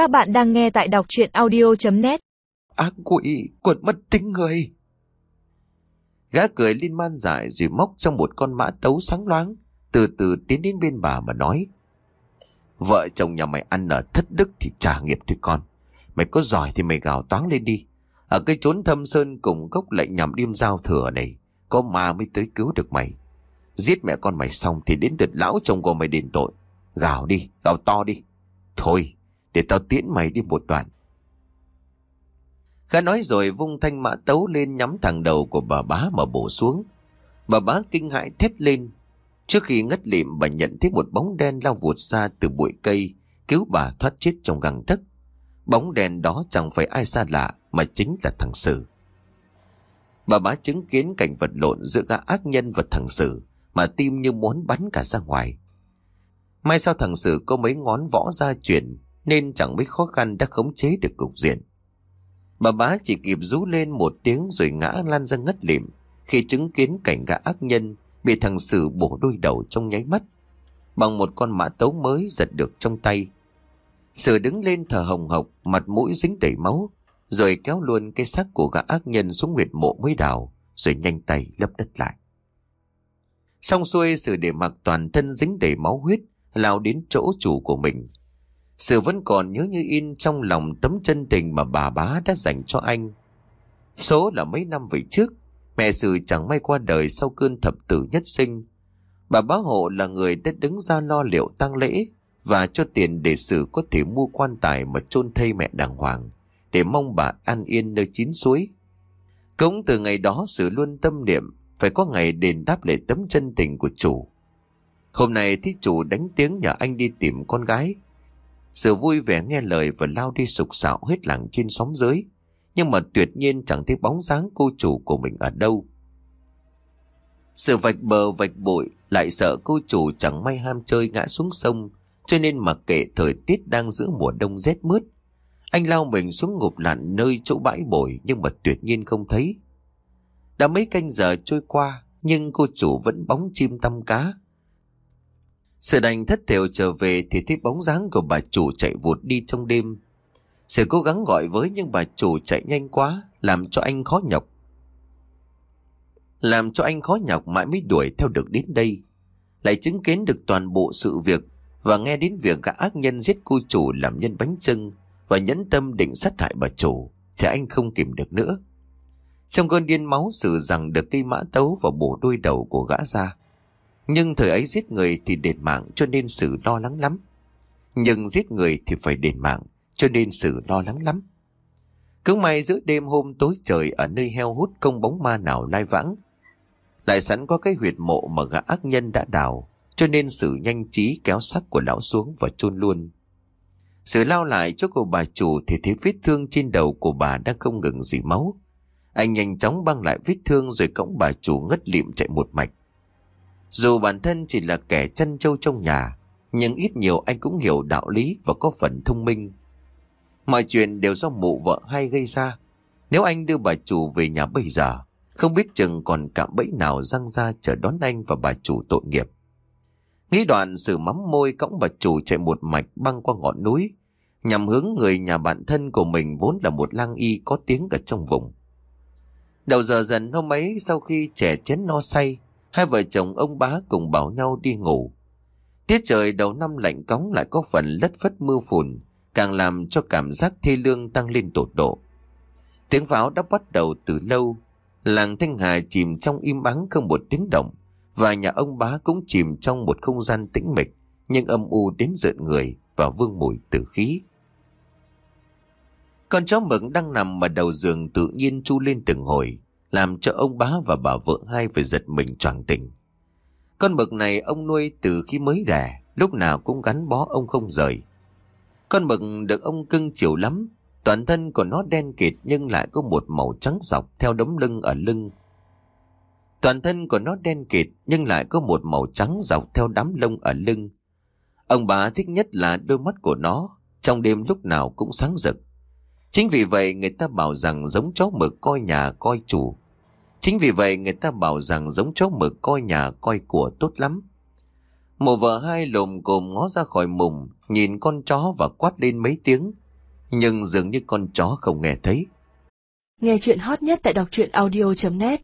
Các bạn đang nghe tại đọc chuyện audio.net Ác quỷ, quật mất tính người. Gã cười lên man dại rồi móc trong một con mã tấu sáng loáng, từ từ tiến đến bên bà mà nói. Vợ chồng nhà mày ăn ở thất đức thì trả nghiệp thôi con. Mày có giỏi thì mày gào toáng lên đi. Ở cái chốn thâm sơn cùng gốc lệnh nhằm đêm giao thừa này, có ma mới tới cứu được mày. Giết mẹ con mày xong thì đến đợt lão chồng của mày đền tội. Gào đi, gào to đi. Thôi, để tao tiễn mày đi một đoạn. Khá nói rồi vung thanh mã tấu lên nhắm thẳng đầu của bà bá mà bổ xuống. Bà bá kinh hãi thét lên. Trước khi ngất lịm bà nhận thấy một bóng đen lao vụt ra từ bụi cây, cứu bà thoát chết trong găng thức. Bóng đen đó chẳng phải ai xa lạ mà chính là thằng Sử. Bà bá chứng kiến cảnh vật lộn giữa gã ác nhân và thằng Sử mà tim như muốn bắn cả ra ngoài. May sao thằng Sử có mấy ngón võ gia chuyển nên chẳng mấy khó khăn đã khống chế được cục diện. Bà bá chỉ kịp rú lên một tiếng rồi ngã lan ra ngất lịm khi chứng kiến cảnh gã ác nhân bị thằng Sử bổ đôi đầu trong nháy mắt. Bằng một con mã tấu mới giật được trong tay. Sử đứng lên thở hồng hộc, mặt mũi dính đầy máu, rồi kéo luôn cái xác của gã ác nhân xuống huyệt mộ mới đào, rồi nhanh tay lấp đất lại. Xong xuôi Sử để mặc toàn thân dính đầy máu huyết, lao đến chỗ chủ của mình. Sự vẫn còn nhớ như in trong lòng tấm chân tình mà bà bá đã dành cho anh. Số là mấy năm về trước, mẹ Sự chẳng may qua đời sau cơn thập tử nhất sinh. Bà bá hộ là người đã đứng ra lo liệu tang lễ và cho tiền để Sự có thể mua quan tài mà chôn thây mẹ đàng hoàng, để mong bà an yên nơi chín suối. Cũng từ ngày đó Sự luôn tâm niệm phải có ngày đền đáp lại tấm chân tình của chủ. Hôm nay thí chủ đánh tiếng nhờ anh đi tìm con gái. Sự vui vẻ nghe lời và lao đi sục sạo hết làng trên xóm dưới. Nhưng mà tuyệt nhiên chẳng thấy bóng dáng cô chủ của mình ở đâu. Sự vạch bờ vạch bụi lại sợ cô chủ chẳng may ham chơi ngã xuống sông, cho nên mặc kệ thời tiết đang giữa mùa đông rét mướt. Anh lao mình xuống ngục lặn nơi chỗ bãi bồi nhưng mà tuyệt nhiên không thấy. Đã mấy canh giờ trôi qua, nhưng cô chủ vẫn bóng chim tăm cá sự đành thất thểu trở về thì thấy bóng dáng của bà chủ chạy vụt đi trong đêm. Sự cố gắng gọi với nhưng bà chủ chạy nhanh quá, làm cho anh khó nhọc. Làm cho anh khó nhọc mãi mới đuổi theo được đến đây. Lại chứng kiến được toàn bộ sự việc và nghe đến việc gã ác nhân giết cô chủ làm nhân bánh trưng và nhẫn tâm định sát hại bà chủ thì anh không kìm được nữa. Trong cơn điên máu sự rằng được cây mã tấu và bổ đôi đầu của gã ra. Nhưng thời ấy giết người thì đền mạng, cho nên sự lo lắng lắm. Nhưng giết người thì phải đền mạng, cho nên sự lo lắng lắm. Cứ may giữa đêm hôm tối trời ở nơi heo hút không bóng ma nào lai vãng. Lại sẵn có cái huyệt mộ mà gã ác nhân đã đào, cho nên sự nhanh trí kéo sắc của lão xuống và chôn luôn. Sự lao lại cho cô bà chủ thì thấy vết thương trên đầu của bà đang không ngừng dỉ máu. Anh nhanh chóng băng lại vết thương rồi cõng bà chủ ngất lịm chạy một mạch. Dù bản thân chỉ là kẻ chân trâu trong nhà, nhưng ít nhiều anh cũng hiểu đạo lý và có phần thông minh. Mọi chuyện đều do mụ vợ hay gây ra. Nếu anh đưa bà chủ về nhà bây giờ, không biết chừng còn cạm bẫy nào răng ra chờ đón anh và bà chủ tội nghiệp. Nghĩ đoạn sự mắm môi cõng bà chủ chạy một mạch băng qua ngọn núi, nhằm hướng người nhà bạn thân của mình vốn là một lang y có tiếng ở trong vùng. Đầu giờ dần hôm ấy sau khi trẻ chén no say, Hai vợ chồng ông bá cùng bảo nhau đi ngủ. Tiết trời đầu năm lạnh cóng lại có phần lất phất mưa phùn, càng làm cho cảm giác thê lương tăng lên tột độ. Tiếng pháo đã bắt đầu từ lâu, làng Thanh Hà chìm trong im ắng không một tiếng động, và nhà ông bá cũng chìm trong một không gian tĩnh mịch, nhưng âm u đến rợn người và vương mùi tử khí. Con chó mực đang nằm ở đầu giường tự nhiên chu lên từng hồi, làm cho ông bá và bà vợ hai phải giật mình choàng tỉnh. Con mực này ông nuôi từ khi mới đẻ, lúc nào cũng gắn bó ông không rời. Con mực được ông cưng chiều lắm, toàn thân của nó đen kịt nhưng lại có một màu trắng dọc theo đống lưng ở lưng. Toàn thân của nó đen kịt nhưng lại có một màu trắng dọc theo đám lông ở lưng. Ông bà thích nhất là đôi mắt của nó, trong đêm lúc nào cũng sáng rực. Chính vì vậy người ta bảo rằng giống chó mực coi nhà coi chủ. Chính vì vậy người ta bảo rằng giống chó mực coi nhà coi của tốt lắm. Một vợ hai lồm cồm ngó ra khỏi mùng, nhìn con chó và quát lên mấy tiếng, Nhưng dường như con chó không nghe thấy. Nghe chuyện hot nhất tại đọc truyện audio.net